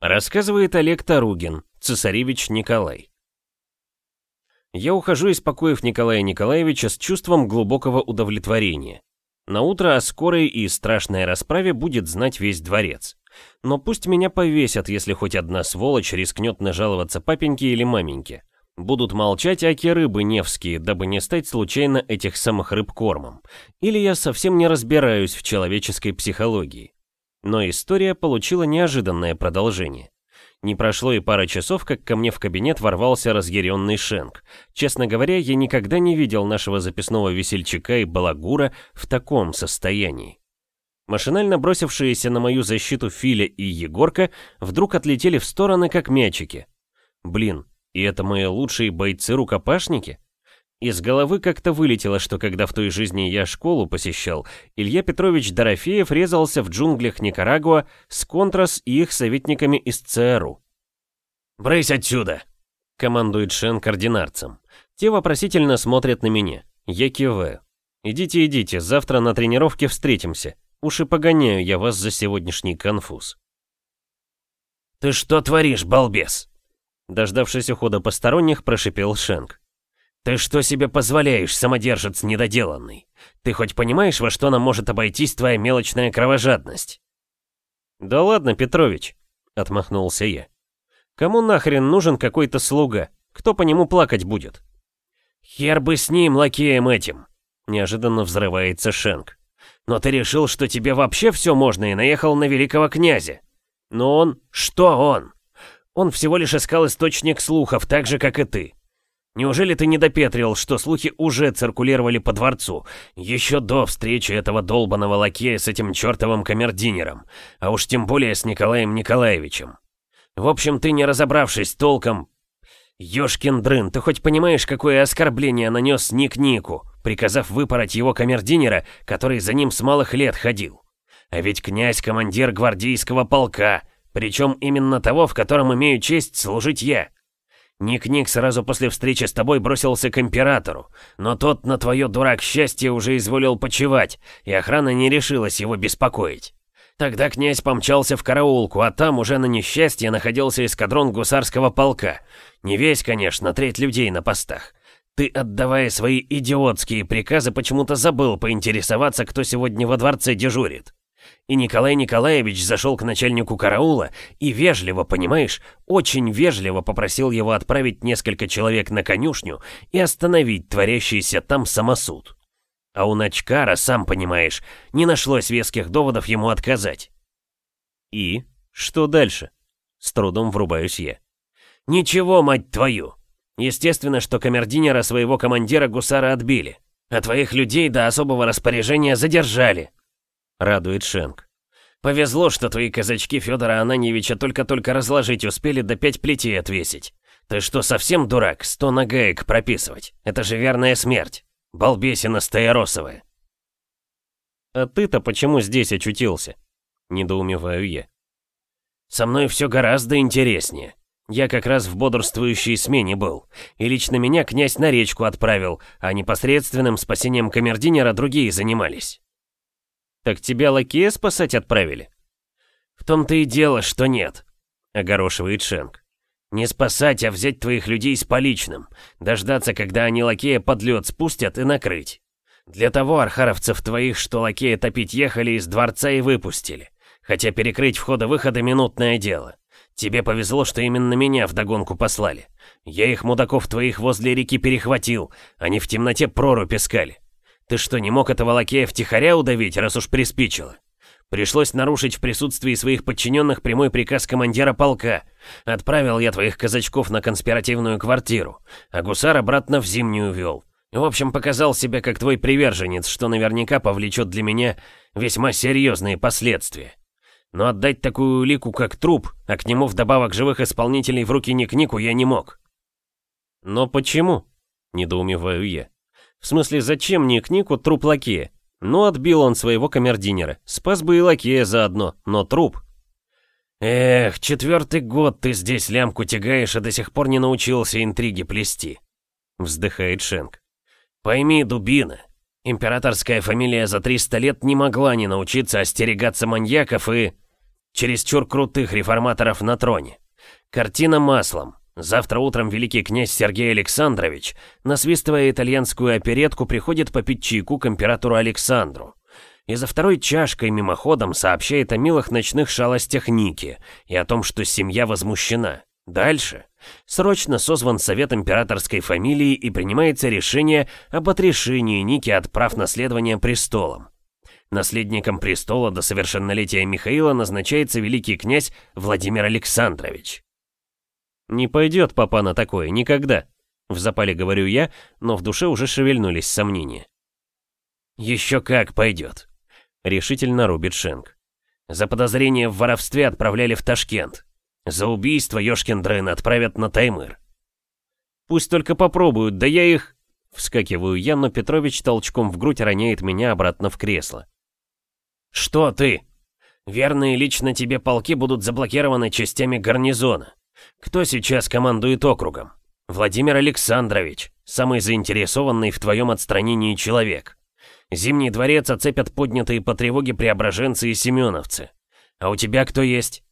Рассказывает Олег Таругин, цесаревич Николай. Я ухожу из покоев Николая Николаевича с чувством глубокого удовлетворения. На утро о скорой и страшной расправе будет знать весь дворец. Но пусть меня повесят, если хоть одна сволочь рискнет нажаловаться папеньке или маменьке. Будут молчать аки рыбы невские, дабы не стать случайно этих самых рыб кормом. Или я совсем не разбираюсь в человеческой психологии. Но история получила неожиданное продолжение. Не прошло и пара часов, как ко мне в кабинет ворвался разъяренный Шенк. Честно говоря, я никогда не видел нашего записного весельчака и балагура в таком состоянии. Машинально бросившиеся на мою защиту Филя и Егорка вдруг отлетели в стороны, как мячики. Блин, и это мои лучшие бойцы-рукопашники? Из головы как-то вылетело, что когда в той жизни я школу посещал, Илья Петрович Дорофеев резался в джунглях Никарагуа с Контрас и их советниками из ЦРУ. «Брысь отсюда!» — командует Шен координарцам. Те вопросительно смотрят на меня. Я киваю. «Идите, идите, завтра на тренировке встретимся. Уж и погоняю я вас за сегодняшний конфуз». «Ты что творишь, балбес?» Дождавшись ухода посторонних, прошипел Шенк. «Ты что себе позволяешь, самодержец недоделанный? Ты хоть понимаешь, во что нам может обойтись твоя мелочная кровожадность?» «Да ладно, Петрович», — отмахнулся я. «Кому нахрен нужен какой-то слуга? Кто по нему плакать будет?» «Хер бы с ним, лакеем этим!» — неожиданно взрывается Шенк. «Но ты решил, что тебе вообще все можно и наехал на великого князя. Но он... Что он? Он всего лишь искал источник слухов, так же, как и ты. Неужели ты не допетрил, что слухи уже циркулировали по дворцу, еще до встречи этого долбаного лакея с этим чертовым камердинером, а уж тем более с Николаем Николаевичем? В общем, ты не разобравшись толком... Ёшкин дрын, ты хоть понимаешь, какое оскорбление нанес Ник Нику, приказав выпороть его камердинера, который за ним с малых лет ходил? А ведь князь командир гвардейского полка, причем именно того, в котором имею честь служить я. Ник-Ник сразу после встречи с тобой бросился к императору, но тот на твое дурак счастье уже изволил почевать, и охрана не решилась его беспокоить. Тогда князь помчался в караулку, а там уже на несчастье находился эскадрон гусарского полка. Не весь, конечно, треть людей на постах. Ты, отдавая свои идиотские приказы, почему-то забыл поинтересоваться, кто сегодня во дворце дежурит. И Николай Николаевич зашел к начальнику караула и вежливо, понимаешь, очень вежливо попросил его отправить несколько человек на конюшню и остановить творящийся там самосуд. А у Начкара, сам понимаешь, не нашлось веских доводов ему отказать. И? Что дальше? С трудом врубаюсь я. Ничего, мать твою! Естественно, что камердинера своего командира гусара отбили, а твоих людей до особого распоряжения задержали, — радует Шенк. «Повезло, что твои казачки Федора Ананьевича только-только разложить успели до пять плетей отвесить. Ты что, совсем дурак, сто нагаек прописывать? Это же верная смерть. Балбесина стояросовая». «А ты-то почему здесь очутился?» — недоумеваю я. «Со мной все гораздо интереснее. Я как раз в бодрствующей смене был, и лично меня князь на речку отправил, а непосредственным спасением камердинера другие занимались». Так тебя лакея спасать отправили? В том-то и дело, что нет, огорошивает Шенк. Не спасать, а взять твоих людей с поличным, дождаться, когда они лакея под лед спустят и накрыть. Для того архаровцев твоих, что лакея топить ехали, из дворца и выпустили. Хотя перекрыть входа-выхода минутное дело. Тебе повезло, что именно меня вдогонку послали. Я их, мудаков твоих, возле реки перехватил, они в темноте прорубь искали. Ты что, не мог этого лакея втихаря удавить, раз уж приспичило? Пришлось нарушить в присутствии своих подчиненных прямой приказ командира полка. Отправил я твоих казачков на конспиративную квартиру, а гусар обратно в зимнюю вел. В общем, показал себя как твой приверженец, что наверняка повлечет для меня весьма серьезные последствия. Но отдать такую улику, как труп, а к нему вдобавок живых исполнителей в руки Ник-Нику я не мог. «Но почему?» — недоумеваю я. В смысле, зачем мне к Нику труп лакея? Ну, отбил он своего камердинера. Спас бы и лакея заодно, но труп. Эх, четвертый год ты здесь лямку тягаешь, и до сих пор не научился интриги плести. Вздыхает Шенк. Пойми, дубина, императорская фамилия за 300 лет не могла не научиться остерегаться маньяков и... Чересчур крутых реформаторов на троне. Картина маслом. Завтра утром великий князь Сергей Александрович, насвистывая итальянскую оперетку, приходит попить чайку к императору Александру. И за второй чашкой мимоходом сообщает о милых ночных шалостях Ники и о том, что семья возмущена. Дальше. Срочно созван совет императорской фамилии и принимается решение об отрешении Ники от прав наследования престолом. Наследником престола до совершеннолетия Михаила назначается великий князь Владимир Александрович. «Не пойдет папа на такое, никогда», — в запале говорю я, но в душе уже шевельнулись сомнения. «Еще как пойдет», — решительно рубит Шенк. «За подозрение в воровстве отправляли в Ташкент. За убийство Ёшкин Дрын отправят на Таймыр». «Пусть только попробуют, да я их...» Вскакиваю я, но Петрович толчком в грудь роняет меня обратно в кресло. «Что ты? Верные лично тебе полки будут заблокированы частями гарнизона. Кто сейчас командует округом? Владимир Александрович, самый заинтересованный в твоем отстранении человек. Зимний дворец оцепят поднятые по тревоге преображенцы и семеновцы. А у тебя кто есть?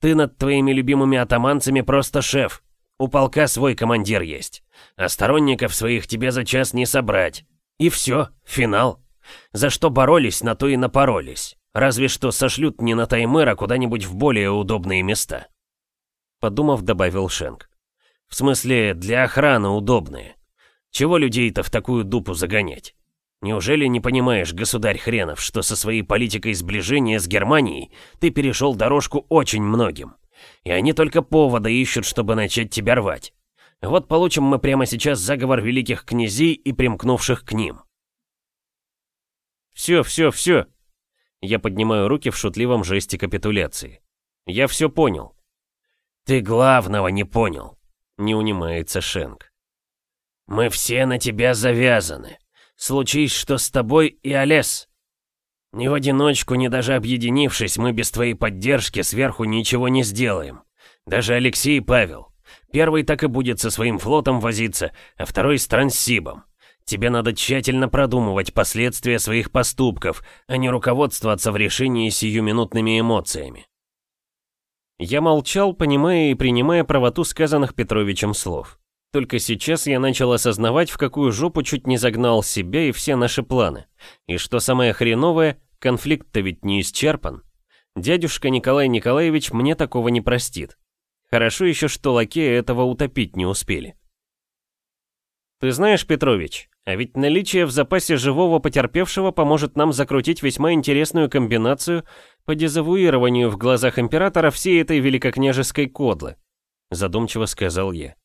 Ты над твоими любимыми атаманцами просто шеф. У полка свой командир есть. А сторонников своих тебе за час не собрать. И все, финал. За что боролись, на то и напоролись. Разве что сошлют не на Таймыр, а куда-нибудь в более удобные места подумав, добавил Шенк. В смысле, для охраны удобные. Чего людей-то в такую дупу загонять? Неужели не понимаешь, государь хренов, что со своей политикой сближения с Германией ты перешел дорожку очень многим? И они только повода ищут, чтобы начать тебя рвать. Вот получим мы прямо сейчас заговор великих князей и примкнувших к ним. Все, все, все. Я поднимаю руки в шутливом жесте капитуляции. Я все понял. «Ты главного не понял», — не унимается Шенк. «Мы все на тебя завязаны. Случись, что с тобой и Олес. Ни в одиночку, ни даже объединившись, мы без твоей поддержки сверху ничего не сделаем. Даже Алексей и Павел. Первый так и будет со своим флотом возиться, а второй с Транссибом. Тебе надо тщательно продумывать последствия своих поступков, а не руководствоваться в решении сиюминутными эмоциями. Я молчал, понимая и принимая правоту сказанных Петровичем слов. Только сейчас я начал осознавать, в какую жопу чуть не загнал себя и все наши планы. И что самое хреновое, конфликт-то ведь не исчерпан. Дядюшка Николай Николаевич мне такого не простит. Хорошо еще, что лакея этого утопить не успели. Ты знаешь, Петрович, а ведь наличие в запасе живого потерпевшего поможет нам закрутить весьма интересную комбинацию по дезавуированию в глазах императора всей этой великокняжеской кодлы, задумчиво сказал я.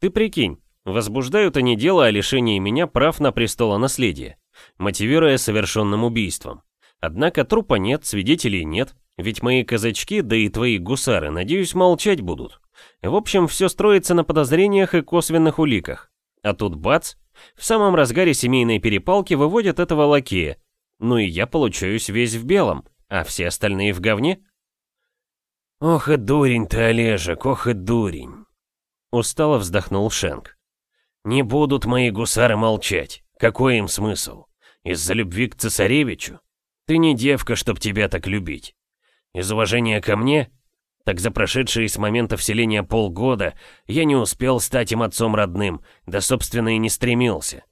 Ты прикинь, возбуждают они дело о лишении меня прав на престолонаследие, мотивируя совершенным убийством. Однако трупа нет, свидетелей нет, ведь мои казачки, да и твои гусары, надеюсь, молчать будут. В общем, все строится на подозрениях и косвенных уликах. А тут бац, в самом разгаре семейной перепалки выводят этого лакея. Ну и я получаюсь весь в белом, а все остальные в говне. «Ох и дурень ты, Олежек, ох и дурень!» Устало вздохнул Шенк. «Не будут мои гусары молчать. Какой им смысл? Из-за любви к цесаревичу? Ты не девка, чтоб тебя так любить. Из уважения ко мне? Так за прошедшие с момента вселения полгода я не успел стать им отцом родным, да собственно и не стремился.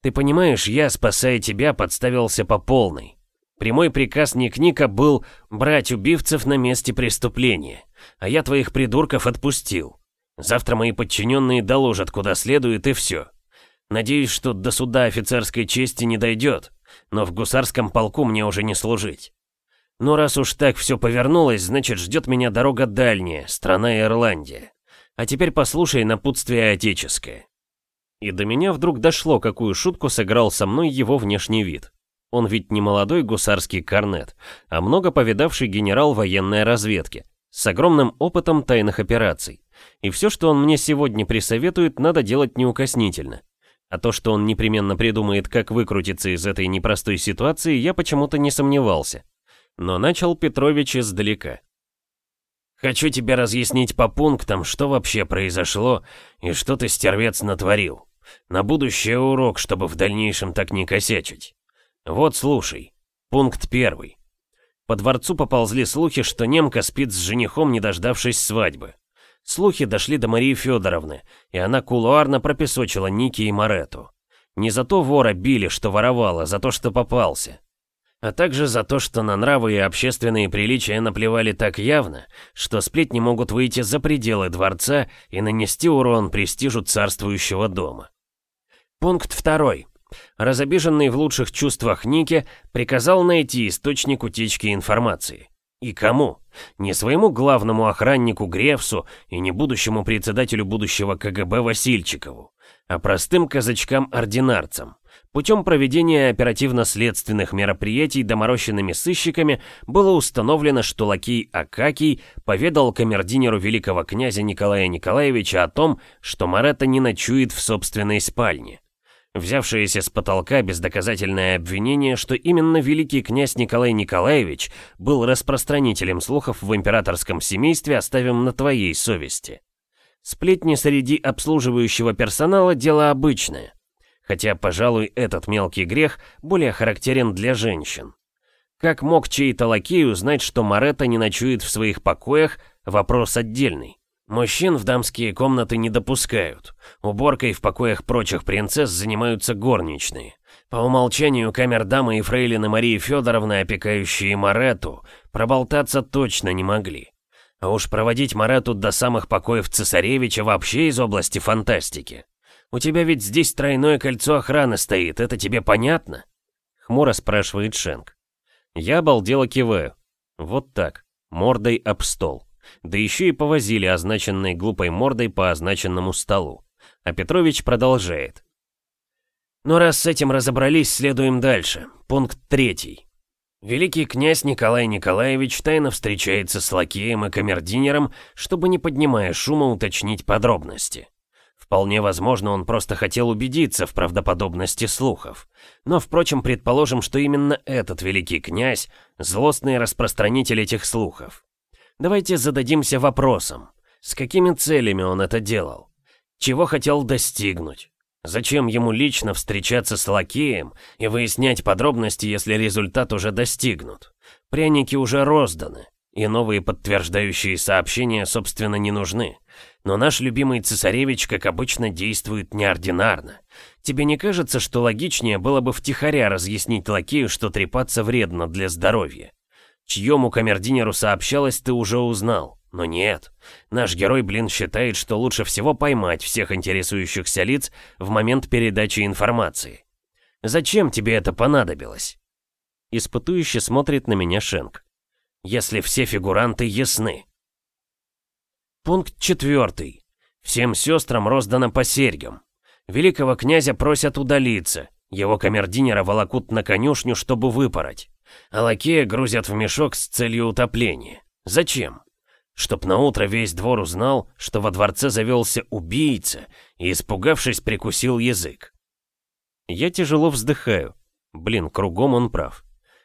Ты понимаешь, я, спасая тебя, подставился по полной. Прямой приказ Ник-Ника был брать убивцев на месте преступления, а я твоих придурков отпустил. Завтра мои подчиненные доложат куда следует и все. Надеюсь, что до суда офицерской чести не дойдет, но в гусарском полку мне уже не служить. Но раз уж так все повернулось, значит ждет меня дорога дальняя, страна Ирландия. А теперь послушай напутствие отеческое. И до меня вдруг дошло, какую шутку сыграл со мной его внешний вид. Он ведь не молодой гусарский корнет, а много повидавший генерал военной разведки, с огромным опытом тайных операций. И все, что он мне сегодня присоветует, надо делать неукоснительно. А то, что он непременно придумает, как выкрутиться из этой непростой ситуации, я почему-то не сомневался. Но начал Петрович издалека. «Хочу тебе разъяснить по пунктам, что вообще произошло и что ты, стервец, натворил. На будущее урок, чтобы в дальнейшем так не косячить. Вот слушай. Пункт первый. По дворцу поползли слухи, что немка спит с женихом, не дождавшись свадьбы. Слухи дошли до Марии Федоровны, и она кулуарно пропесочила Ники и Марету. Не за то вора били, что воровал, а за то, что попался. А также за то, что на нравы и общественные приличия наплевали так явно, что сплетни могут выйти за пределы дворца и нанести урон престижу царствующего дома. Пункт второй. Разобиженный в лучших чувствах Ники приказал найти источник утечки информации. И кому? Не своему главному охраннику Гревсу и не будущему председателю будущего КГБ Васильчикову, а простым казачкам-ординарцам. Путем проведения оперативно-следственных мероприятий доморощенными сыщиками было установлено, что лакей Акакий поведал камердинеру великого князя Николая Николаевича о том, что Марета не ночует в собственной спальне взявшееся с потолка бездоказательное обвинение, что именно великий князь Николай Николаевич был распространителем слухов в императорском семействе, оставим на твоей совести. Сплетни среди обслуживающего персонала – дело обычное. Хотя, пожалуй, этот мелкий грех более характерен для женщин. Как мог чей-то лакей узнать, что Марета не ночует в своих покоях – вопрос отдельный. Мужчин в дамские комнаты не допускают. Уборкой в покоях прочих принцесс занимаются горничные. По умолчанию камер-дамы и фрейлины Марии Федоровны, опекающие Марету, проболтаться точно не могли. А уж проводить Марету до самых покоев цесаревича вообще из области фантастики. У тебя ведь здесь тройное кольцо охраны стоит, это тебе понятно? Хмуро спрашивает Шенк. Я обалдело киваю. Вот так, мордой об стол. Да еще и повозили означенной глупой мордой по означенному столу. А Петрович продолжает. Но «Ну, раз с этим разобрались, следуем дальше. Пункт третий. Великий князь Николай Николаевич тайно встречается с лакеем и камердинером, чтобы, не поднимая шума, уточнить подробности. Вполне возможно, он просто хотел убедиться в правдоподобности слухов. Но, впрочем, предположим, что именно этот великий князь – злостный распространитель этих слухов. Давайте зададимся вопросом, с какими целями он это делал? Чего хотел достигнуть? Зачем ему лично встречаться с лакеем и выяснять подробности, если результат уже достигнут? Пряники уже розданы, и новые подтверждающие сообщения, собственно, не нужны. Но наш любимый цесаревич, как обычно, действует неординарно. Тебе не кажется, что логичнее было бы втихаря разъяснить лакею, что трепаться вредно для здоровья? Чьему камердинеру сообщалось, ты уже узнал. Но нет. Наш герой, блин, считает, что лучше всего поймать всех интересующихся лиц в момент передачи информации. Зачем тебе это понадобилось? Испытующе смотрит на меня Шенк. Если все фигуранты ясны. Пункт четвертый. Всем сестрам роздано по серьгам. Великого князя просят удалиться. Его камердинера волокут на конюшню, чтобы выпороть а лакея грузят в мешок с целью утопления. Зачем? Чтоб на утро весь двор узнал, что во дворце завелся убийца и, испугавшись, прикусил язык. Я тяжело вздыхаю. Блин, кругом он прав.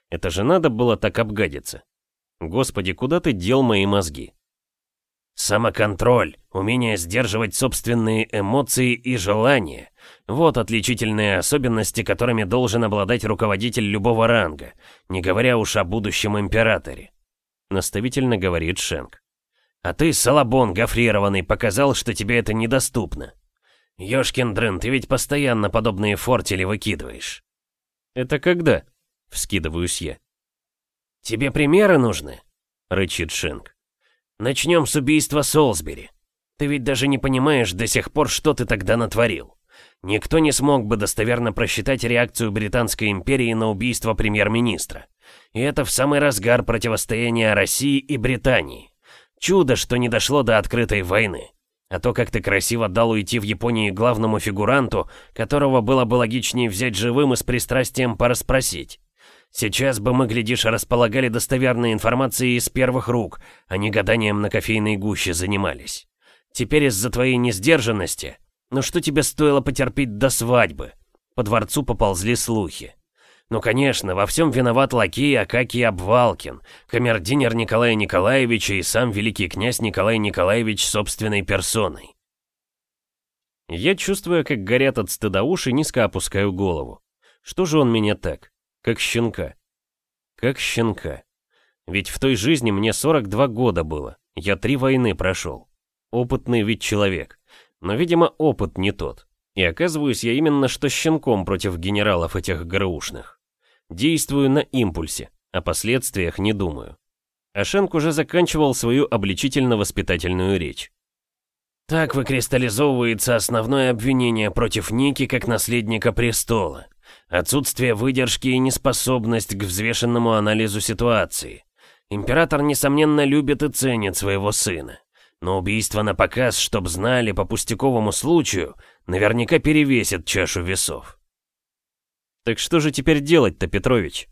Это же надо было так обгадиться. Господи, куда ты дел мои мозги? Самоконтроль, умение сдерживать собственные эмоции и желания. Вот отличительные особенности, которыми должен обладать руководитель любого ранга, не говоря уж о будущем императоре. Наставительно говорит Шенк. А ты, Салабон гофрированный, показал, что тебе это недоступно. Ёшкин дрын, ты ведь постоянно подобные фортели выкидываешь. Это когда? Вскидываюсь я. Тебе примеры нужны? Рычит Шенк. Начнем с убийства Солсбери. Ты ведь даже не понимаешь до сих пор, что ты тогда натворил. Никто не смог бы достоверно просчитать реакцию Британской империи на убийство премьер-министра. И это в самый разгар противостояния России и Британии. Чудо, что не дошло до открытой войны. А то, как ты красиво дал уйти в Японии главному фигуранту, которого было бы логичнее взять живым и с пристрастием порасспросить. Сейчас бы мы, глядишь, располагали достоверной информацией из первых рук, а не гаданием на кофейной гуще занимались. Теперь из-за твоей несдержанности, ну что тебе стоило потерпеть до свадьбы? По дворцу поползли слухи. Ну, конечно, во всем виноват лакей Акакий Обвалкин, камердинер Николая Николаевича и сам великий князь Николай Николаевич собственной персоной. Я, чувствуя, как горят от стыда уши, низко опускаю голову. Что же он меня так? Как щенка. Как щенка. Ведь в той жизни мне 42 года было, я три войны прошел. Опытный ведь человек. Но, видимо, опыт не тот. И оказываюсь я именно что щенком против генералов этих ГРУшных. Действую на импульсе, о последствиях не думаю. Ашенк уже заканчивал свою обличительно-воспитательную речь. Так выкристаллизовывается основное обвинение против Ники как наследника престола. Отсутствие выдержки и неспособность к взвешенному анализу ситуации. Император, несомненно, любит и ценит своего сына. Но убийство на показ, чтоб знали по пустяковому случаю, наверняка перевесит чашу весов. Так что же теперь делать-то, Петрович?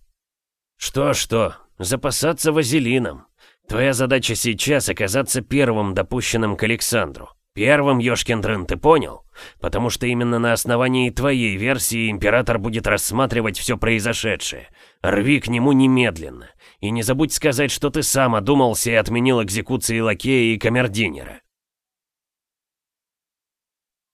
Что-что, запасаться вазелином. Твоя задача сейчас оказаться первым допущенным к Александру. Первым, ёшкин дрын, ты понял? Потому что именно на основании твоей версии император будет рассматривать все произошедшее. Рви к нему немедленно. И не забудь сказать, что ты сам одумался и отменил экзекуции лакея и камердинера.